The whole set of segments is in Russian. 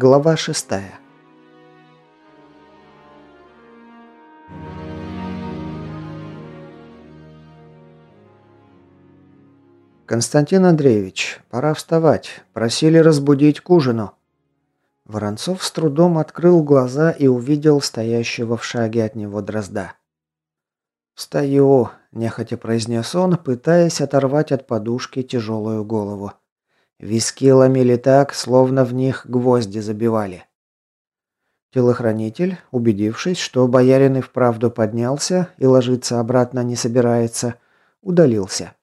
Глава шестая. «Константин Андреевич, пора вставать. Просили разбудить к ужину». Воронцов с трудом открыл глаза и увидел стоящего в шаге от него дрозда. «Встаю», – нехотя произнес он, пытаясь оторвать от подушки тяжелую голову. Виски ломили так, словно в них гвозди забивали. Телохранитель, убедившись, что боярин и вправду поднялся и ложиться обратно не собирается, удалился.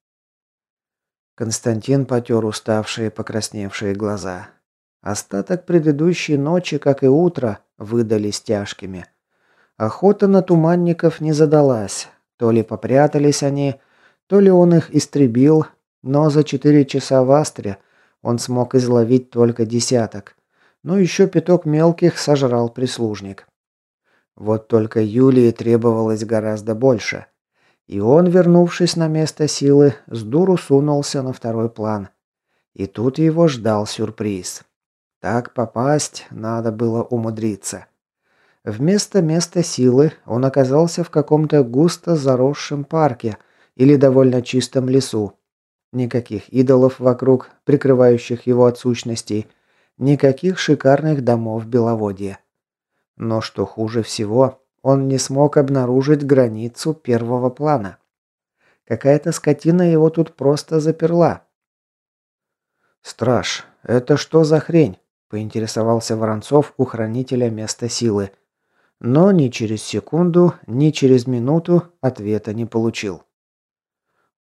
Константин потер уставшие, покрасневшие глаза. Остаток предыдущей ночи, как и утро, выдались тяжкими. Охота на туманников не задалась. То ли попрятались они, то ли он их истребил, но за четыре часа в Астре он смог изловить только десяток. Но еще пяток мелких сожрал прислужник. Вот только Юлии требовалось гораздо больше. И он, вернувшись на место силы, с дуру сунулся на второй план. И тут его ждал сюрприз. Так попасть надо было умудриться. Вместо места силы он оказался в каком-то густо заросшем парке или довольно чистом лесу. Никаких идолов вокруг, прикрывающих его от сущностей, никаких шикарных домов Беловодья. Но что хуже всего, он не смог обнаружить границу первого плана. Какая-то скотина его тут просто заперла. «Страж, это что за хрень?» поинтересовался Воронцов у хранителя места силы. Но ни через секунду, ни через минуту ответа не получил.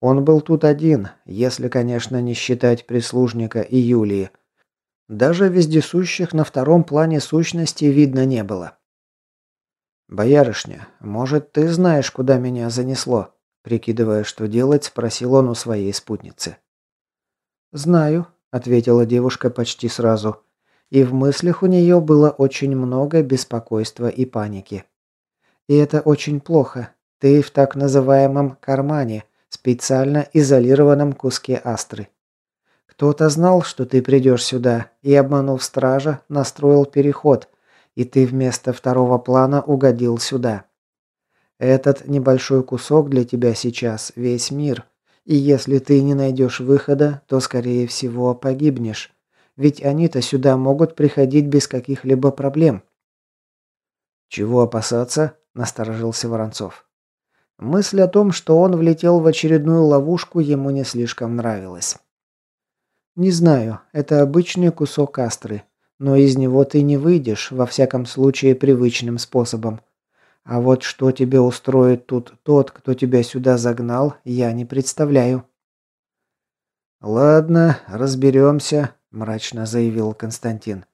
Он был тут один, если, конечно, не считать прислужника и Юлии. Даже вездесущих на втором плане сущности видно не было. «Боярышня, может, ты знаешь, куда меня занесло?» Прикидывая, что делать, спросил он у своей спутницы. «Знаю», — ответила девушка почти сразу и в мыслях у нее было очень много беспокойства и паники. И это очень плохо. Ты в так называемом кармане, специально изолированном куске астры. Кто-то знал, что ты придешь сюда, и, обманув стража, настроил переход, и ты вместо второго плана угодил сюда. Этот небольшой кусок для тебя сейчас весь мир, и если ты не найдешь выхода, то, скорее всего, погибнешь. Ведь они-то сюда могут приходить без каких-либо проблем. Чего опасаться? насторожился Воронцов. Мысль о том, что он влетел в очередную ловушку, ему не слишком нравилась. Не знаю, это обычный кусок астры, но из него ты не выйдешь, во всяком случае, привычным способом. А вот что тебе устроит тут тот, кто тебя сюда загнал, я не представляю. Ладно, разберемся, мрачно заявил Константин.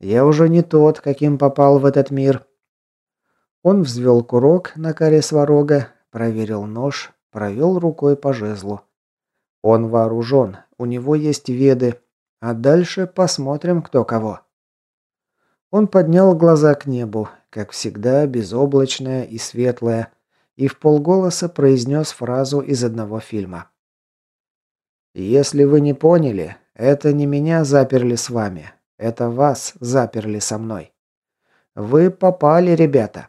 Я уже не тот, каким попал в этот мир. Он взвел курок на коре сварога, проверил нож, провел рукой по жезлу. Он вооружен, у него есть веды, а дальше посмотрим, кто кого. Он поднял глаза к небу, как всегда, безоблачное и светлое, и в полголоса произнес фразу из одного фильма. «Если вы не поняли, это не меня заперли с вами. Это вас заперли со мной. Вы попали, ребята.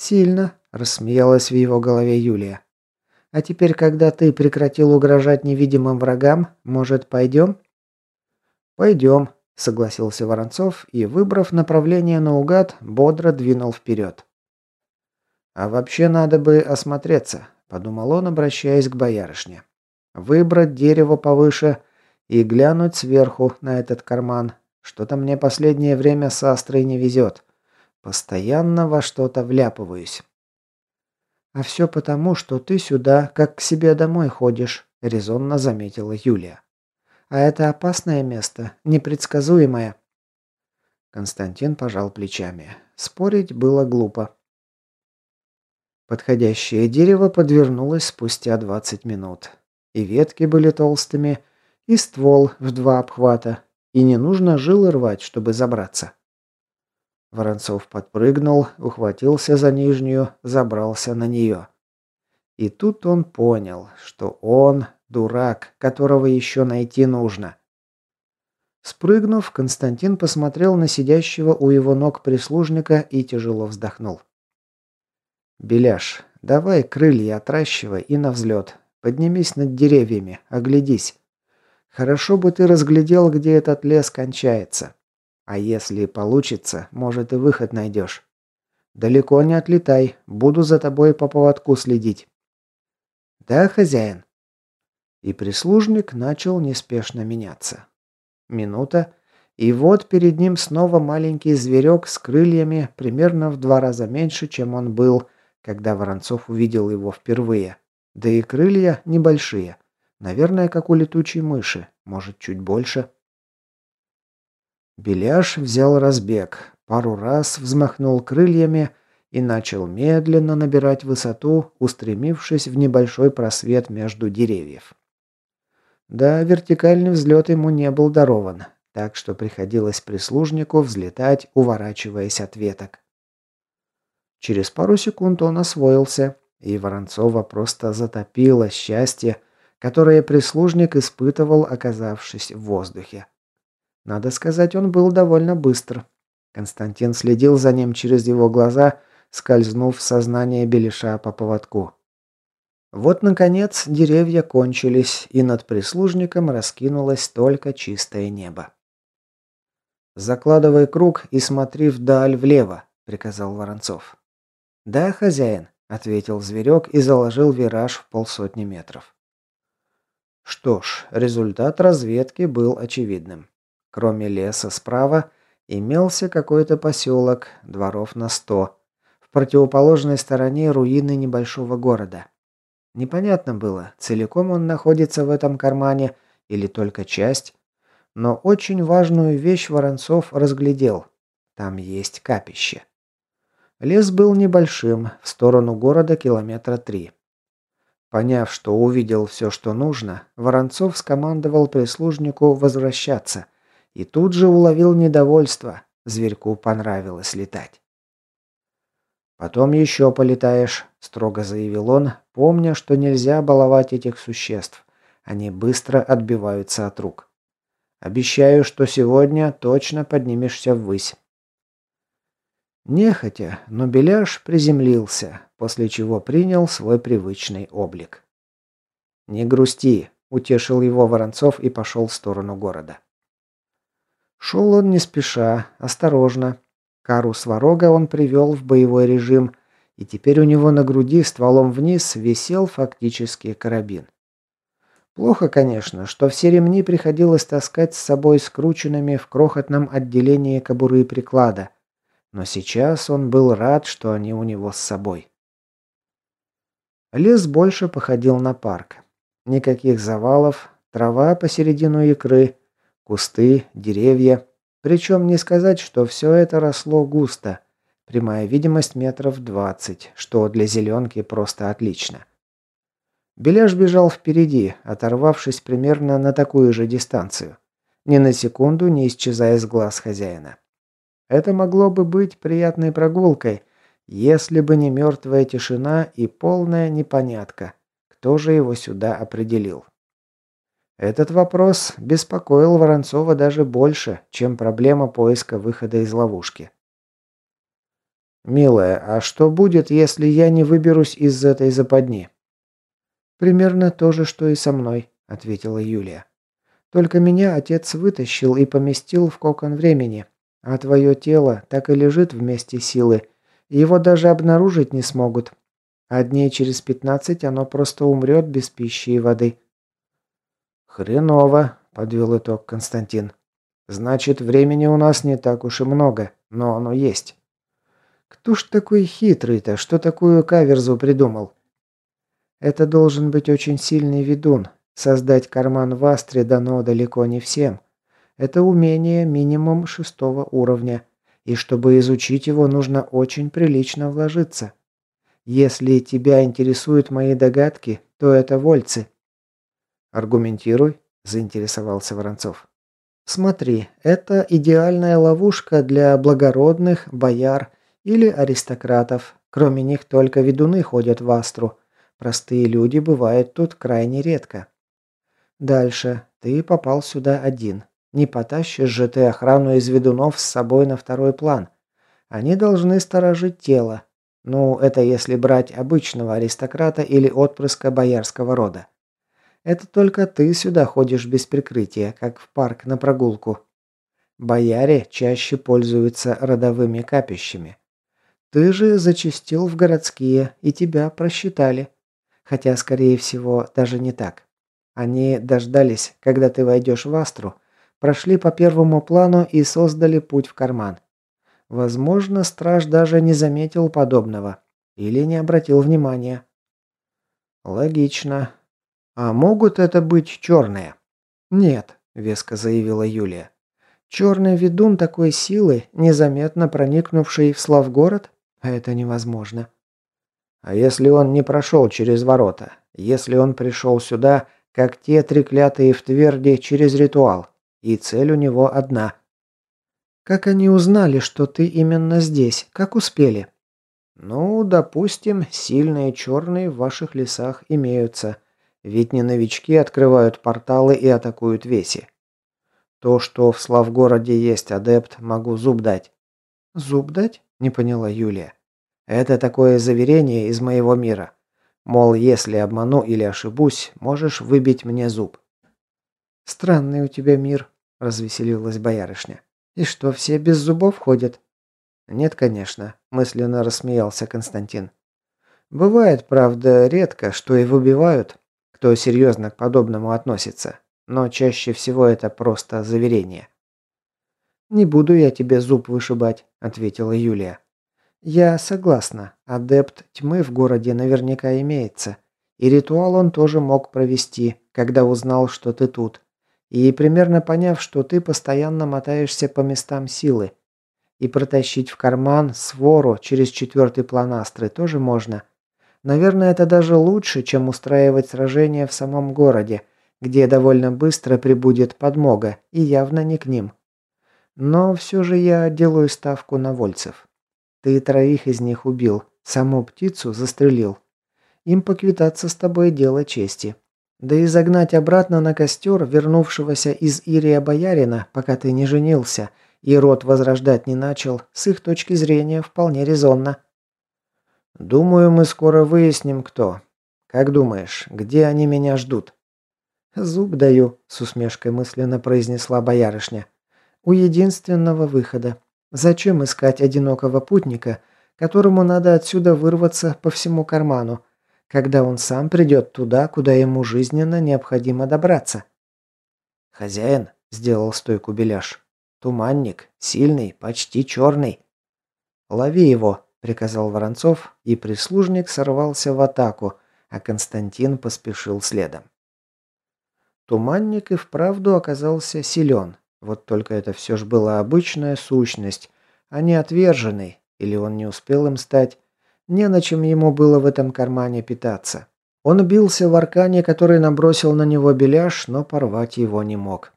Сильно, рассмеялась в его голове Юлия. А теперь, когда ты прекратил угрожать невидимым врагам, может, пойдем? Пойдем, согласился Воронцов и, выбрав направление наугад, бодро двинул вперед. А вообще надо бы осмотреться, подумал он, обращаясь к боярышне. Выбрать дерево повыше, и глянуть сверху на этот карман. Что-то мне последнее время с Астрой не везет. Постоянно во что-то вляпываюсь. А все потому, что ты сюда, как к себе домой ходишь, резонно заметила Юлия. А это опасное место, непредсказуемое. Константин пожал плечами. Спорить было глупо. Подходящее дерево подвернулось спустя 20 минут. И ветки были толстыми, и ствол в два обхвата, и не нужно жилы рвать, чтобы забраться. Воронцов подпрыгнул, ухватился за нижнюю, забрался на нее. И тут он понял, что он дурак, которого еще найти нужно. Спрыгнув, Константин посмотрел на сидящего у его ног прислужника и тяжело вздохнул. «Беляш, давай крылья отращивай и на взлет. Поднимись над деревьями, оглядись. Хорошо бы ты разглядел, где этот лес кончается. А если получится, может и выход найдешь. Далеко не отлетай, буду за тобой по поводку следить». «Да, хозяин?» И прислужник начал неспешно меняться. Минута, и вот перед ним снова маленький зверек с крыльями, примерно в два раза меньше, чем он был, когда Воронцов увидел его впервые. Да и крылья небольшие. Наверное, как у летучей мыши, может, чуть больше. Беляш взял разбег, пару раз взмахнул крыльями и начал медленно набирать высоту, устремившись в небольшой просвет между деревьев. Да, вертикальный взлет ему не был дарован, так что приходилось прислужнику взлетать, уворачиваясь от веток. Через пару секунд он освоился, и Воронцова просто затопило счастье, которое прислужник испытывал, оказавшись в воздухе. Надо сказать, он был довольно быстр. Константин следил за ним через его глаза, скользнув в сознание Белиша по поводку. Вот, наконец, деревья кончились, и над прислужником раскинулось только чистое небо. «Закладывай круг и смотри вдаль влево», — приказал Воронцов. «Да, хозяин», — ответил зверек и заложил вираж в полсотни метров. Что ж, результат разведки был очевидным. Кроме леса справа, имелся какой-то поселок, дворов на сто. В противоположной стороне руины небольшого города. Непонятно было, целиком он находится в этом кармане или только часть. Но очень важную вещь Воронцов разглядел. Там есть капище. Лес был небольшим, в сторону города километра три. Поняв, что увидел все, что нужно, Воронцов скомандовал прислужнику возвращаться и тут же уловил недовольство. Зверьку понравилось летать. «Потом еще полетаешь», – строго заявил он, помня, что нельзя баловать этих существ. Они быстро отбиваются от рук. «Обещаю, что сегодня точно поднимешься ввысь». Нехотя, но Беляш приземлился, после чего принял свой привычный облик. «Не грусти», – утешил его Воронцов и пошел в сторону города. Шел он не спеша, осторожно, Кару Сварога он привел в боевой режим, и теперь у него на груди стволом вниз висел фактически карабин. Плохо, конечно, что все ремни приходилось таскать с собой скрученными в крохотном отделении кобуры приклада, но сейчас он был рад, что они у него с собой. Лес больше походил на парк. Никаких завалов, трава посередину икры, кусты, деревья. Причем не сказать, что все это росло густо. Прямая видимость метров двадцать, что для зеленки просто отлично. Беляш бежал впереди, оторвавшись примерно на такую же дистанцию. Ни на секунду не исчезая с глаз хозяина. Это могло бы быть приятной прогулкой, если бы не мертвая тишина и полная непонятка, кто же его сюда определил. Этот вопрос беспокоил Воронцова даже больше, чем проблема поиска выхода из ловушки. «Милая, а что будет, если я не выберусь из этой западни?» «Примерно то же, что и со мной», — ответила Юлия. «Только меня отец вытащил и поместил в кокон времени, а твое тело так и лежит вместе силы, его даже обнаружить не смогут. А дней через пятнадцать оно просто умрет без пищи и воды». «Хреново», – подвел итог Константин. «Значит, времени у нас не так уж и много, но оно есть». «Кто ж такой хитрый-то, что такую каверзу придумал?» «Это должен быть очень сильный ведун. Создать карман в Астре дано далеко не всем. Это умение минимум шестого уровня, и чтобы изучить его, нужно очень прилично вложиться. Если тебя интересуют мои догадки, то это вольцы». «Аргументируй», – заинтересовался Воронцов. «Смотри, это идеальная ловушка для благородных, бояр или аристократов. Кроме них только ведуны ходят в Астру. Простые люди бывают тут крайне редко. Дальше. Ты попал сюда один. Не потащишь же ты охрану из ведунов с собой на второй план. Они должны сторожить тело. Ну, это если брать обычного аристократа или отпрыска боярского рода. Это только ты сюда ходишь без прикрытия, как в парк на прогулку. Бояре чаще пользуются родовыми капищами. Ты же зачастил в городские, и тебя просчитали. Хотя, скорее всего, даже не так. Они дождались, когда ты войдешь в Астру, прошли по первому плану и создали путь в карман. Возможно, страж даже не заметил подобного или не обратил внимания. Логично. А могут это быть черные? Нет, веско заявила Юлия. Черный ведун такой силы, незаметно проникнувший в Славгород? Это невозможно. А если он не прошел через ворота? Если он пришел сюда, как те треклятые в Тверде, через ритуал? И цель у него одна. Как они узнали, что ты именно здесь? Как успели? Ну, допустим, сильные черные в ваших лесах имеются. Ведь не новички открывают порталы и атакуют веси. То, что в Славгороде есть адепт, могу зуб дать». «Зуб дать?» – не поняла Юлия. «Это такое заверение из моего мира. Мол, если обману или ошибусь, можешь выбить мне зуб». «Странный у тебя мир», – развеселилась боярышня. «И что, все без зубов ходят?» «Нет, конечно», – мысленно рассмеялся Константин. «Бывает, правда, редко, что и выбивают, кто серьезно к подобному относится но чаще всего это просто заверение. «Не буду я тебе зуб вышибать», – ответила Юлия. «Я согласна. Адепт тьмы в городе наверняка имеется. И ритуал он тоже мог провести, когда узнал, что ты тут. И примерно поняв, что ты постоянно мотаешься по местам силы. И протащить в карман свору через четвертый план астры тоже можно. Наверное, это даже лучше, чем устраивать сражения в самом городе, где довольно быстро прибудет подмога, и явно не к ним. Но все же я делаю ставку на вольцев. Ты троих из них убил, саму птицу застрелил. Им поквитаться с тобой дело чести. Да и загнать обратно на костер вернувшегося из Ирия боярина, пока ты не женился, и род возрождать не начал, с их точки зрения вполне резонно. Думаю, мы скоро выясним, кто. Как думаешь, где они меня ждут? «Зуб даю», – с усмешкой мысленно произнесла боярышня. «У единственного выхода. Зачем искать одинокого путника, которому надо отсюда вырваться по всему карману, когда он сам придет туда, куда ему жизненно необходимо добраться?» «Хозяин», – сделал стойку Беляш. «Туманник, сильный, почти черный». «Лови его», – приказал Воронцов, и прислужник сорвался в атаку, а Константин поспешил следом. Туманник и вправду оказался силен. Вот только это все же была обычная сущность, а не отверженный, или он не успел им стать. Не на чем ему было в этом кармане питаться. Он бился в аркане, который набросил на него беляш, но порвать его не мог.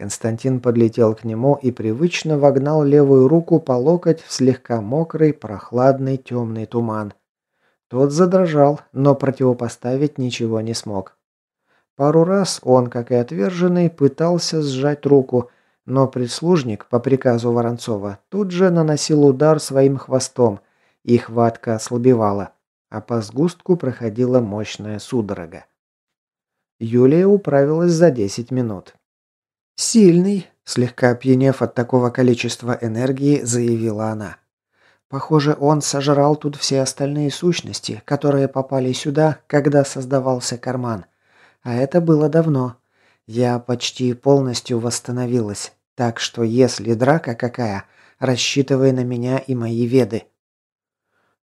Константин подлетел к нему и привычно вогнал левую руку по локоть в слегка мокрый, прохладный, темный туман. Тот задрожал, но противопоставить ничего не смог. Пару раз он, как и отверженный, пытался сжать руку, но прислужник, по приказу Воронцова, тут же наносил удар своим хвостом, и хватка ослабевала, а по сгустку проходила мощная судорога. Юлия управилась за 10 минут. «Сильный», – слегка опьянев от такого количества энергии, заявила она. «Похоже, он сожрал тут все остальные сущности, которые попали сюда, когда создавался карман. А это было давно. Я почти полностью восстановилась. Так что если драка какая, рассчитывай на меня и мои веды.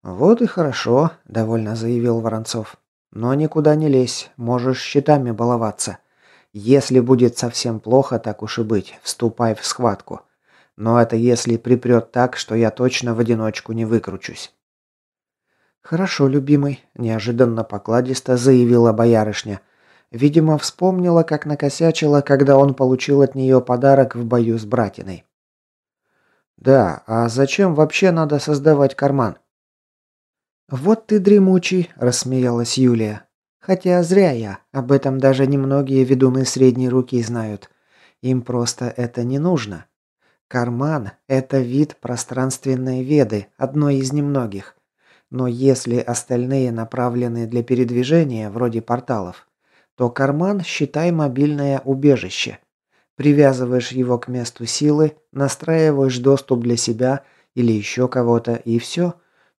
Вот и хорошо, довольно заявил Воронцов. Но никуда не лезь, можешь щитами баловаться. Если будет совсем плохо, так уж и быть, вступай в схватку. Но это если припрет так, что я точно в одиночку не выкручусь. Хорошо, любимый, неожиданно покладисто заявила боярышня. Видимо, вспомнила, как накосячила, когда он получил от нее подарок в бою с братиной. «Да, а зачем вообще надо создавать карман?» «Вот ты дремучий», – рассмеялась Юлия. «Хотя зря я, об этом даже немногие ведуны средней руки знают. Им просто это не нужно. Карман – это вид пространственной веды, одной из немногих. Но если остальные направлены для передвижения, вроде порталов, то карман считай мобильное убежище. Привязываешь его к месту силы, настраиваешь доступ для себя или еще кого-то, и все.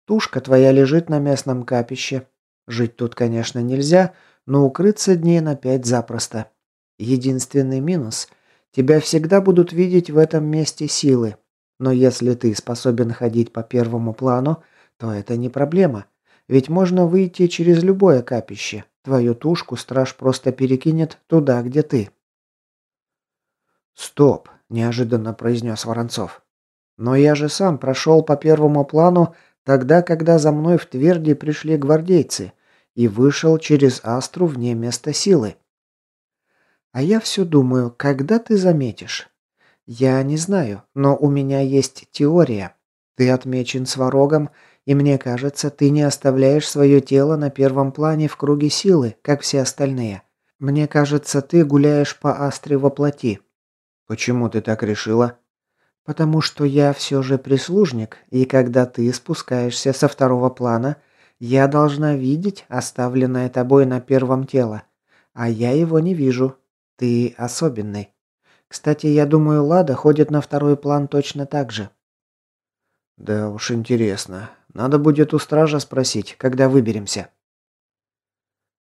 Тушка твоя лежит на местном капище. Жить тут, конечно, нельзя, но укрыться дней на пять запросто. Единственный минус – тебя всегда будут видеть в этом месте силы. Но если ты способен ходить по первому плану, то это не проблема. Ведь можно выйти через любое капище. Твою тушку страж просто перекинет туда, где ты. «Стоп!» – неожиданно произнес Воронцов. «Но я же сам прошел по первому плану тогда, когда за мной в Тверди пришли гвардейцы, и вышел через Астру вне места силы. А я все думаю, когда ты заметишь? Я не знаю, но у меня есть теория. Ты отмечен сварогом, и мне кажется, ты не оставляешь свое тело на первом плане в круге силы, как все остальные. Мне кажется, ты гуляешь по астре во плоти. Почему ты так решила? Потому что я все же прислужник, и когда ты спускаешься со второго плана, я должна видеть оставленное тобой на первом тело, а я его не вижу. Ты особенный. Кстати, я думаю, Лада ходит на второй план точно так же. Да уж интересно. Надо будет у стража спросить, когда выберемся.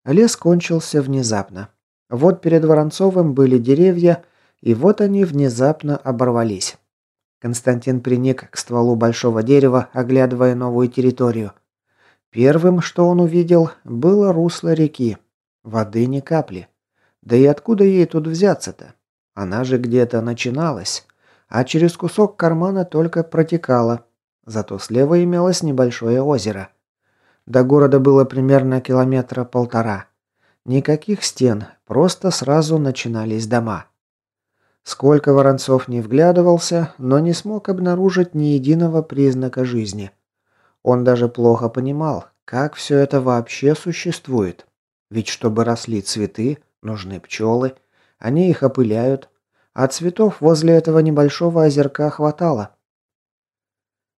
Лес кончился внезапно. Вот перед Воронцовым были деревья, и вот они внезапно оборвались. Константин приник к стволу большого дерева, оглядывая новую территорию. Первым, что он увидел, было русло реки. Воды ни капли. Да и откуда ей тут взяться-то? Она же где-то начиналась, а через кусок кармана только протекала. Зато слева имелось небольшое озеро. До города было примерно километра полтора. Никаких стен, просто сразу начинались дома. Сколько Воронцов не вглядывался, но не смог обнаружить ни единого признака жизни. Он даже плохо понимал, как все это вообще существует. Ведь чтобы росли цветы, нужны пчелы, они их опыляют, а цветов возле этого небольшого озерка хватало.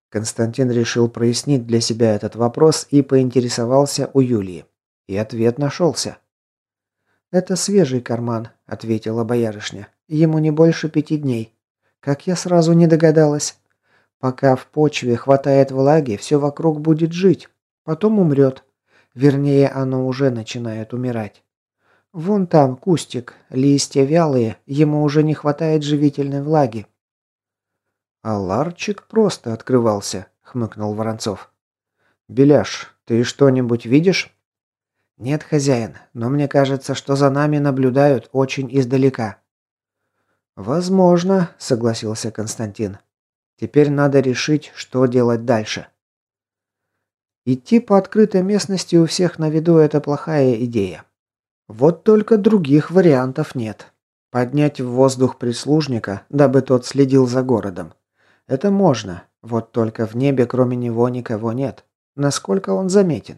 Константин решил прояснить для себя этот вопрос и поинтересовался у Юлии. И ответ нашелся. «Это свежий карман», — ответила боярышня. «Ему не больше пяти дней. Как я сразу не догадалась. Пока в почве хватает влаги, все вокруг будет жить. Потом умрет. Вернее, оно уже начинает умирать. Вон там кустик, листья вялые, ему уже не хватает живительной влаги. А ларчик просто открывался, хмыкнул Воронцов. Беляш, ты что-нибудь видишь? Нет, хозяин, но мне кажется, что за нами наблюдают очень издалека. Возможно, согласился Константин. Теперь надо решить, что делать дальше. Идти по открытой местности у всех на виду это плохая идея. Вот только других вариантов нет. Поднять в воздух прислужника, дабы тот следил за городом. Это можно, вот только в небе кроме него никого нет. Насколько он заметен?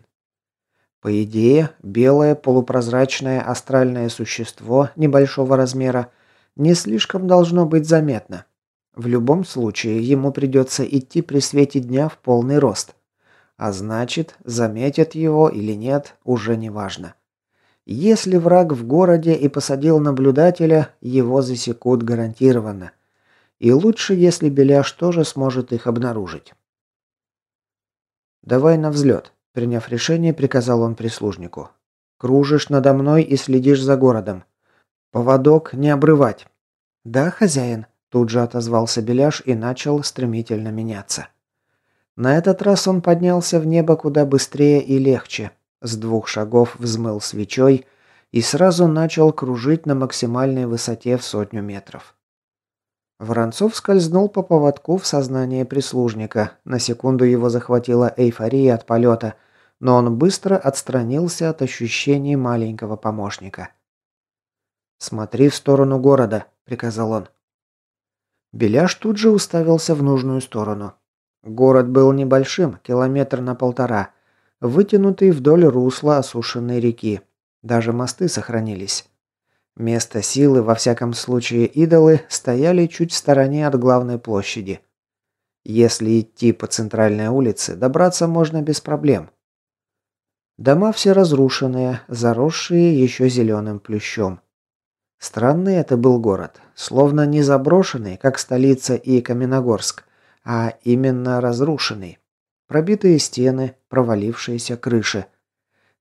По идее, белое полупрозрачное астральное существо небольшого размера не слишком должно быть заметно. В любом случае, ему придется идти при свете дня в полный рост. А значит, заметят его или нет, уже не важно. Если враг в городе и посадил наблюдателя, его засекут гарантированно. И лучше, если Беляш тоже сможет их обнаружить. «Давай на взлет», – приняв решение, приказал он прислужнику. «Кружишь надо мной и следишь за городом. Поводок не обрывать». «Да, хозяин», – тут же отозвался Беляш и начал стремительно меняться. На этот раз он поднялся в небо куда быстрее и легче, с двух шагов взмыл свечой и сразу начал кружить на максимальной высоте в сотню метров. Воронцов скользнул по поводку в сознание прислужника. На секунду его захватила эйфория от полета, но он быстро отстранился от ощущений маленького помощника. «Смотри в сторону города», — приказал он. Беляш тут же уставился в нужную сторону. Город был небольшим, километр на полтора, вытянутый вдоль русла осушенной реки. Даже мосты сохранились. Место силы, во всяком случае идолы, стояли чуть в стороне от главной площади. Если идти по центральной улице, добраться можно без проблем. Дома все разрушенные, заросшие еще зеленым плющом. Странный это был город, словно не заброшенный, как столица и Каменогорск, а именно разрушенный. Пробитые стены, провалившиеся крыши.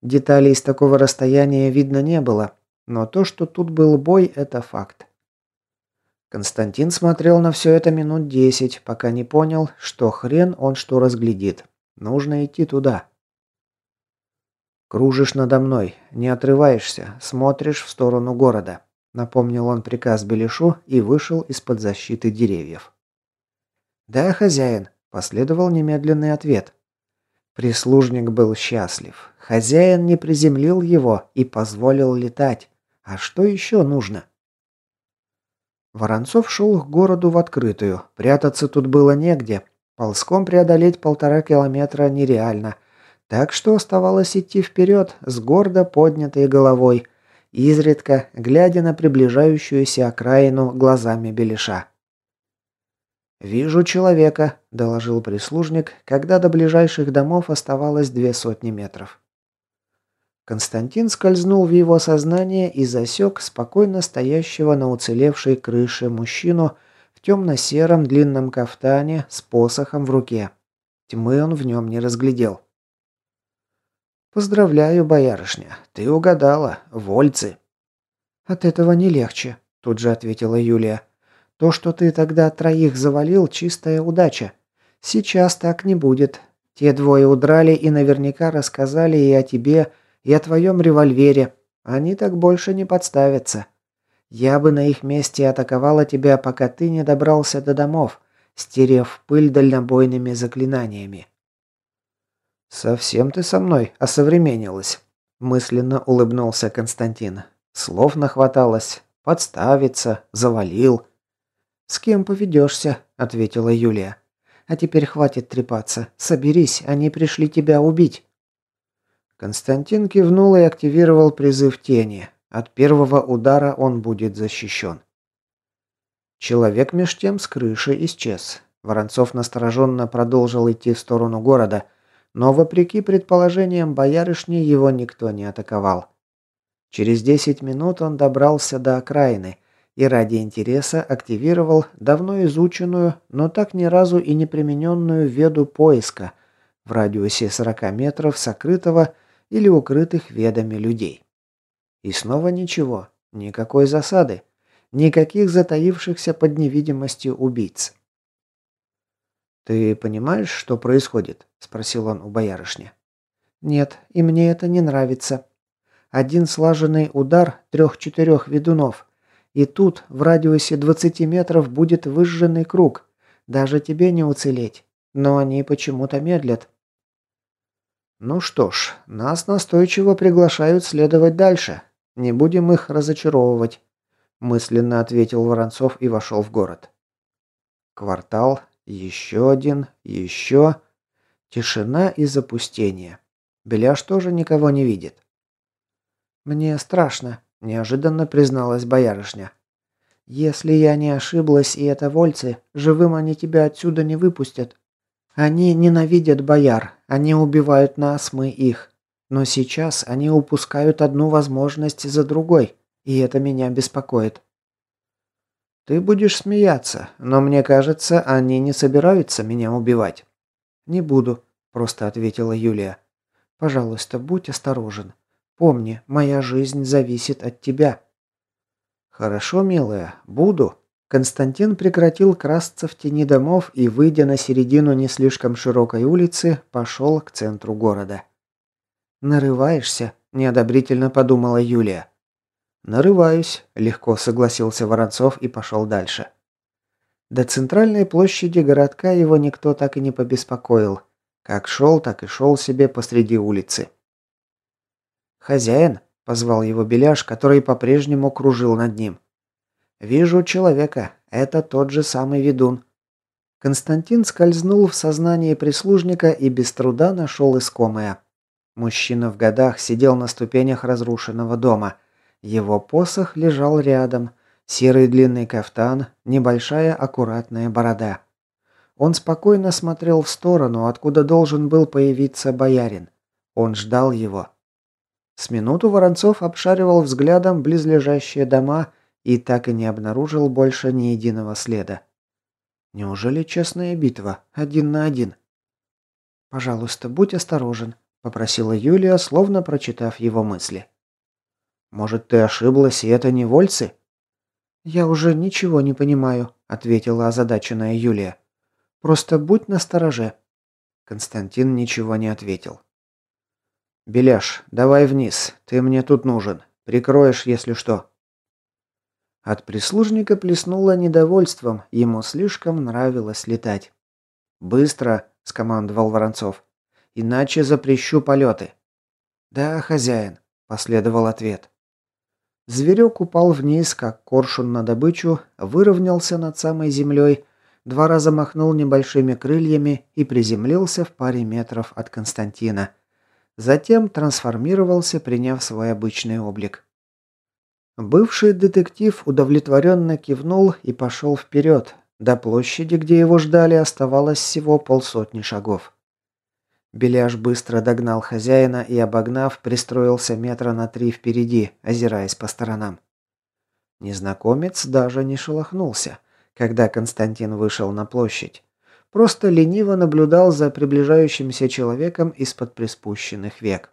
Деталей с такого расстояния видно не было, но то, что тут был бой, это факт. Константин смотрел на все это минут десять, пока не понял, что хрен он что разглядит. Нужно идти туда. «Кружишь надо мной, не отрываешься, смотришь в сторону города», напомнил он приказ Белишу и вышел из-под защиты деревьев. «Да, хозяин», – последовал немедленный ответ. Прислужник был счастлив. Хозяин не приземлил его и позволил летать. А что еще нужно? Воронцов шел к городу в открытую. Прятаться тут было негде. Ползком преодолеть полтора километра нереально. Так что оставалось идти вперед с гордо поднятой головой, изредка глядя на приближающуюся окраину глазами Белиша. «Вижу человека», – доложил прислужник, когда до ближайших домов оставалось две сотни метров. Константин скользнул в его сознание и засек спокойно стоящего на уцелевшей крыше мужчину в темно-сером длинном кафтане с посохом в руке. Тьмы он в нем не разглядел. «Поздравляю, боярышня, ты угадала, вольцы». «От этого не легче», – тут же ответила Юлия. «То, что ты тогда троих завалил, чистая удача. Сейчас так не будет. Те двое удрали и наверняка рассказали и о тебе, и о твоем револьвере. Они так больше не подставятся. Я бы на их месте атаковала тебя, пока ты не добрался до домов, стерев пыль дальнобойными заклинаниями». «Совсем ты со мной осовременилась», – мысленно улыбнулся Константин. Слов нахваталось. Подставиться, завалил. «С кем поведешься?» – ответила Юлия. «А теперь хватит трепаться. Соберись, они пришли тебя убить». Константин кивнул и активировал призыв тени. От первого удара он будет защищен. Человек меж тем с крыши исчез. Воронцов настороженно продолжил идти в сторону города, но вопреки предположениям боярышни его никто не атаковал. Через 10 минут он добрался до окраины и ради интереса активировал давно изученную, но так ни разу и не примененную веду поиска в радиусе 40 метров сокрытого или укрытых ведами людей. И снова ничего, никакой засады, никаких затаившихся под невидимостью убийц. «Ты понимаешь, что происходит?» – спросил он у боярышни. «Нет, и мне это не нравится. Один слаженный удар трех-четырех ведунов, и тут в радиусе 20 метров будет выжженный круг. Даже тебе не уцелеть. Но они почему-то медлят. Ну что ж, нас настойчиво приглашают следовать дальше. Не будем их разочаровывать, мысленно ответил Воронцов и вошел в город. Квартал, еще один, еще. Тишина и запустение. Беляш тоже никого не видит. Мне страшно, неожиданно призналась боярышня. Если я не ошиблась, и это вольцы, живым они тебя отсюда не выпустят. Они ненавидят бояр, они убивают нас, мы их. Но сейчас они упускают одну возможность за другой, и это меня беспокоит. Ты будешь смеяться, но мне кажется, они не собираются меня убивать. Не буду, просто ответила Юлия. Пожалуйста, будь осторожен. Помни, моя жизнь зависит от тебя. Хорошо, милая, буду, Константин прекратил красться в тени домов и, выйдя на середину не слишком широкой улицы, пошел к центру города. «Нарываешься?» – неодобрительно подумала Юлия. «Нарываюсь», – легко согласился Воронцов и пошел дальше. До центральной площади городка его никто так и не побеспокоил. Как шел, так и шел себе посреди улицы. «Хозяин», – позвал его Беляш, который по-прежнему кружил над ним. «Вижу человека. Это тот же самый ведун». Константин скользнул в сознание прислужника и без труда нашел искомое. Мужчина в годах сидел на ступенях разрушенного дома. Его посох лежал рядом, серый длинный кафтан, небольшая аккуратная борода. Он спокойно смотрел в сторону, откуда должен был появиться боярин. Он ждал его. С минуту Воронцов обшаривал взглядом близлежащие дома и так и не обнаружил больше ни единого следа. Неужели честная битва, один на один? «Пожалуйста, будь осторожен», – попросила Юлия, словно прочитав его мысли. «Может, ты ошиблась, и это не вольцы?» «Я уже ничего не понимаю», – ответила озадаченная Юлия. «Просто будь настороже». Константин ничего не ответил. «Беляш, давай вниз, ты мне тут нужен. Прикроешь, если что». От прислужника плеснуло недовольством, ему слишком нравилось летать. «Быстро!» – скомандовал Воронцов. «Иначе запрещу полеты». «Да, хозяин», – последовал ответ. Зверек упал вниз, как коршун на добычу, выровнялся над самой землей, два раза махнул небольшими крыльями и приземлился в паре метров от Константина. Затем трансформировался, приняв свой обычный облик. Бывший детектив удовлетворенно кивнул и пошел вперед, до площади, где его ждали, оставалось всего полсотни шагов. Беляш быстро догнал хозяина и, обогнав, пристроился метра на три впереди, озираясь по сторонам. Незнакомец даже не шелохнулся, когда Константин вышел на площадь. Просто лениво наблюдал за приближающимся человеком из-под приспущенных век.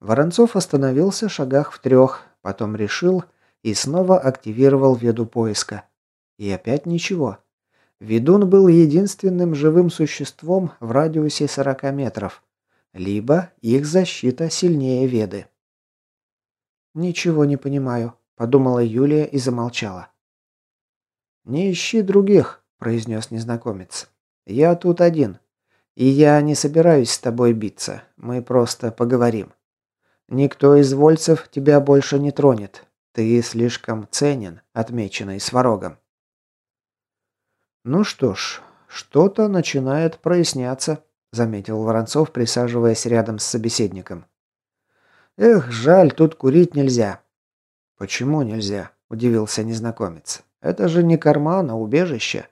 Воронцов остановился в шагах в трех, потом решил и снова активировал веду поиска. И опять ничего. Ведун был единственным живым существом в радиусе 40 метров. Либо их защита сильнее Веды. «Ничего не понимаю», – подумала Юлия и замолчала. «Не ищи других», – произнес незнакомец. «Я тут один. И я не собираюсь с тобой биться. Мы просто поговорим. Никто из вольцев тебя больше не тронет. Ты слишком ценен, отмеченный сварогом». «Ну что ж, что-то начинает проясняться», – заметил Воронцов, присаживаясь рядом с собеседником. «Эх, жаль, тут курить нельзя». «Почему нельзя?» – удивился незнакомец. «Это же не карман, а убежище.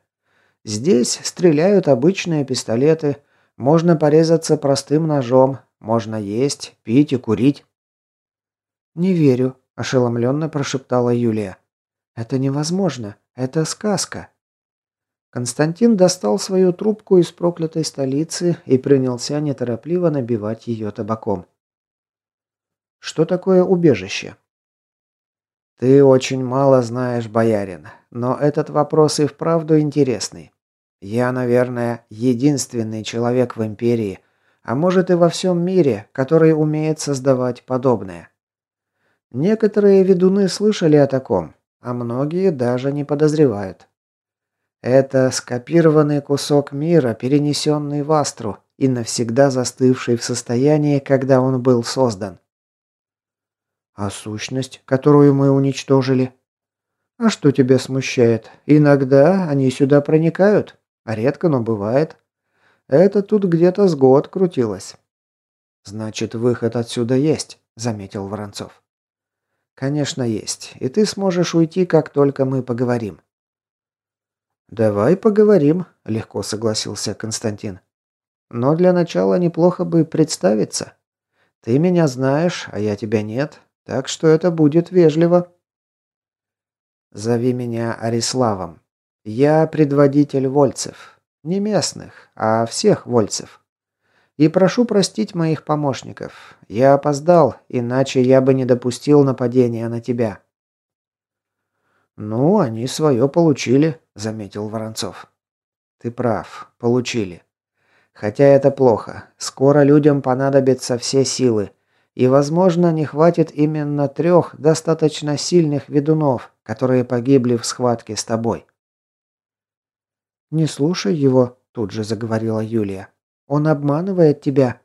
Здесь стреляют обычные пистолеты, можно порезаться простым ножом, можно есть, пить и курить». «Не верю», – ошеломленно прошептала Юлия. «Это невозможно. Это сказка». Константин достал свою трубку из проклятой столицы и принялся неторопливо набивать ее табаком. Что такое убежище? Ты очень мало знаешь, боярин, но этот вопрос и вправду интересный. Я, наверное, единственный человек в империи, а может и во всем мире, который умеет создавать подобное. Некоторые ведуны слышали о таком, а многие даже не подозревают. Это скопированный кусок мира, перенесенный в Астру и навсегда застывший в состоянии, когда он был создан. А сущность, которую мы уничтожили? А что тебя смущает? Иногда они сюда проникают, а редко, но бывает. Это тут где-то с год крутилось. Значит, выход отсюда есть, заметил Воронцов. Конечно, есть. И ты сможешь уйти, как только мы поговорим. «Давай поговорим», – легко согласился Константин. «Но для начала неплохо бы представиться. Ты меня знаешь, а я тебя нет, так что это будет вежливо». «Зови меня Ариславом. Я предводитель вольцев. Не местных, а всех вольцев. И прошу простить моих помощников. Я опоздал, иначе я бы не допустил нападения на тебя». «Ну, они свое получили», — заметил Воронцов. «Ты прав, получили. Хотя это плохо. Скоро людям понадобятся все силы. И, возможно, не хватит именно трех достаточно сильных ведунов, которые погибли в схватке с тобой». «Не слушай его», — тут же заговорила Юлия. «Он обманывает тебя».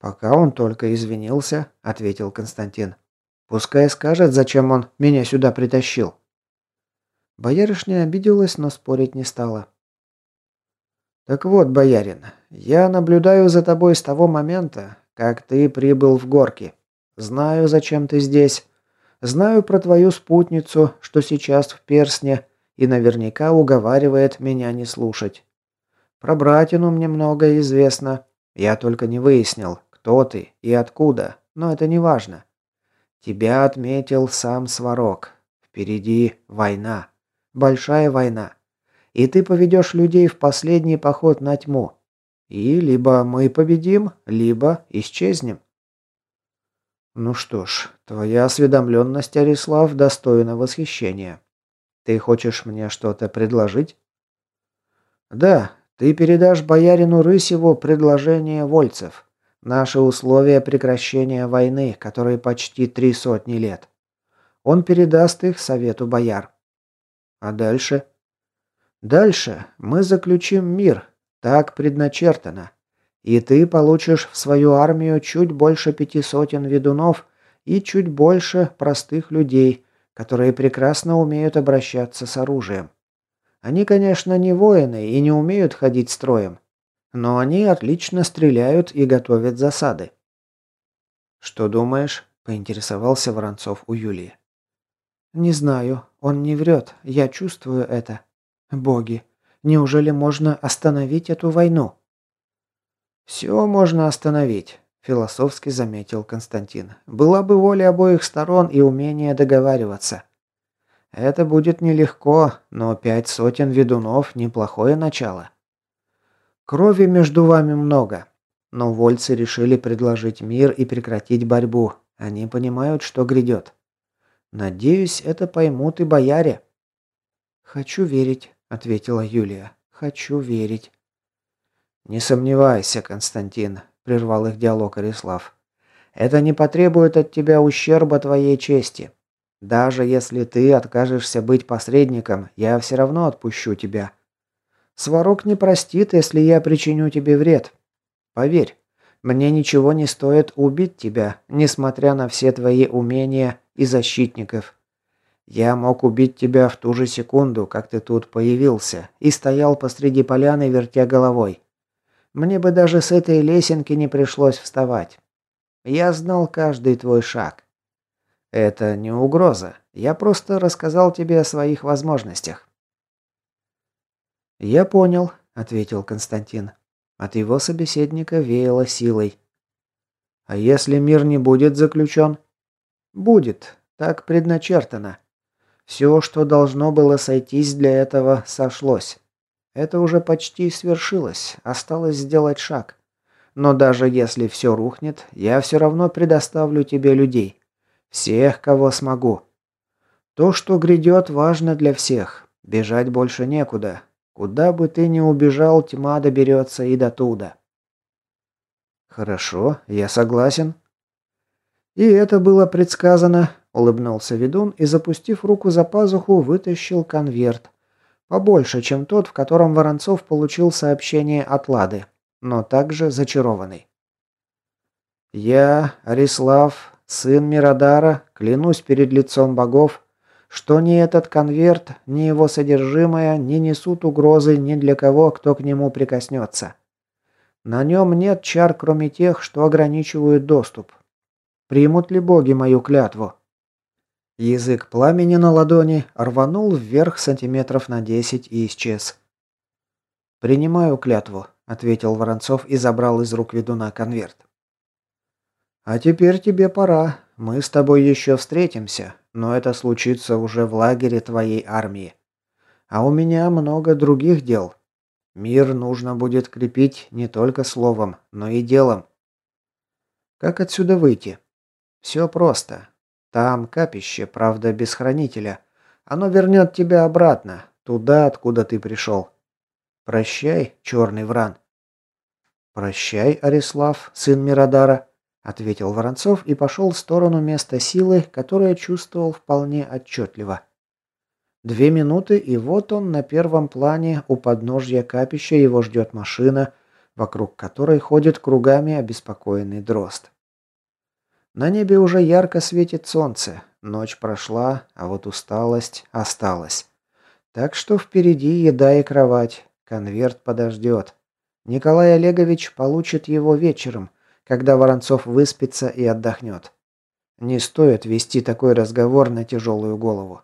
«Пока он только извинился», — ответил Константин. Пускай скажет, зачем он меня сюда притащил. Боярышня обиделась, но спорить не стала. Так вот, боярин, я наблюдаю за тобой с того момента, как ты прибыл в горки. Знаю, зачем ты здесь. Знаю про твою спутницу, что сейчас в Персне, и наверняка уговаривает меня не слушать. Про братину мне многое известно. Я только не выяснил, кто ты и откуда, но это не важно. Тебя отметил сам Сварог. Впереди война. Большая война. И ты поведешь людей в последний поход на тьму. И либо мы победим, либо исчезнем. Ну что ж, твоя осведомленность, Арислав, достойна восхищения. Ты хочешь мне что-то предложить? Да, ты передашь боярину Рысеву предложение вольцев. Наши условия прекращения войны, которые почти три сотни лет. Он передаст их совету бояр. А дальше? Дальше мы заключим мир. Так предначертано. И ты получишь в свою армию чуть больше пяти сотен ведунов и чуть больше простых людей, которые прекрасно умеют обращаться с оружием. Они, конечно, не воины и не умеют ходить строем, но они отлично стреляют и готовят засады. «Что думаешь?» – поинтересовался Воронцов у Юлии. «Не знаю. Он не врет. Я чувствую это. Боги, неужели можно остановить эту войну?» «Все можно остановить», – философски заметил Константин. «Была бы воля обоих сторон и умение договариваться. Это будет нелегко, но пять сотен ведунов – неплохое начало. Крови между вами много, но вольцы решили предложить мир и прекратить борьбу. Они понимают, что грядет. Надеюсь, это поймут и бояре». «Хочу верить», – ответила Юлия. «Хочу верить». «Не сомневайся, Константин», – прервал их диалог Арислав. «Это не потребует от тебя ущерба твоей чести. Даже если ты откажешься быть посредником, я все равно отпущу тебя. Сварог не простит, если я причиню тебе вред. Поверь, мне ничего не стоит убить тебя, несмотря на все твои умения и защитников. Я мог убить тебя в ту же секунду, как ты тут появился, и стоял посреди поляны, вертя головой. Мне бы даже с этой лесенки не пришлось вставать. Я знал каждый твой шаг. Это не угроза. Я просто рассказал тебе о своих возможностях. Я понял, ответил Константин. От его собеседника веяло силой. А если мир не будет заключен? Будет. Так предначертано. Все, что должно было сойтись для этого, сошлось. Это уже почти свершилось, осталось сделать шаг. Но даже если все рухнет, я все равно предоставлю тебе людей. Всех, кого смогу. То, что грядет, важно для всех. Бежать больше некуда. Куда бы ты ни убежал, тьма доберется и до туда. Хорошо, я согласен. И это было предсказано, улыбнулся ведун и, запустив руку за пазуху, вытащил конверт, Побольше, чем тот, в котором Воронцов получил сообщение от Лады, но также зачарованный. «Я, Арислав, сын Миродара, клянусь перед лицом богов, что ни этот конверт, ни его содержимое не несут угрозы ни для кого, кто к нему прикоснется. На нем нет чар, кроме тех, что ограничивают доступ. Примут ли боги мою клятву?» Язык пламени на ладони рванул вверх сантиметров на десять и исчез. «Принимаю клятву», — ответил Воронцов и забрал из рук ведуна конверт. «А теперь тебе пора. Мы с тобой еще встретимся, но это случится уже в лагере твоей армии. А у меня много других дел. Мир нужно будет крепить не только словом, но и делом. Как отсюда выйти? Все просто. Там капище, правда, без хранителя. Оно вернет тебя обратно, туда, откуда ты пришел. Прощай, черный вран. Прощай, Арислав, сын Миродара, ответил Воронцов и пошел в сторону места силы, которое чувствовал вполне отчетливо. Две минуты, и вот он на первом плане у подножья капища его ждет машина, вокруг которой ходит кругами обеспокоенный дрозд. На небе уже ярко светит солнце. Ночь прошла, а вот усталость осталась. Так что впереди еда и кровать. Конверт подождет. Николай Олегович получит его вечером, когда Воронцов выспится и отдохнет. Не стоит вести такой разговор на тяжелую голову.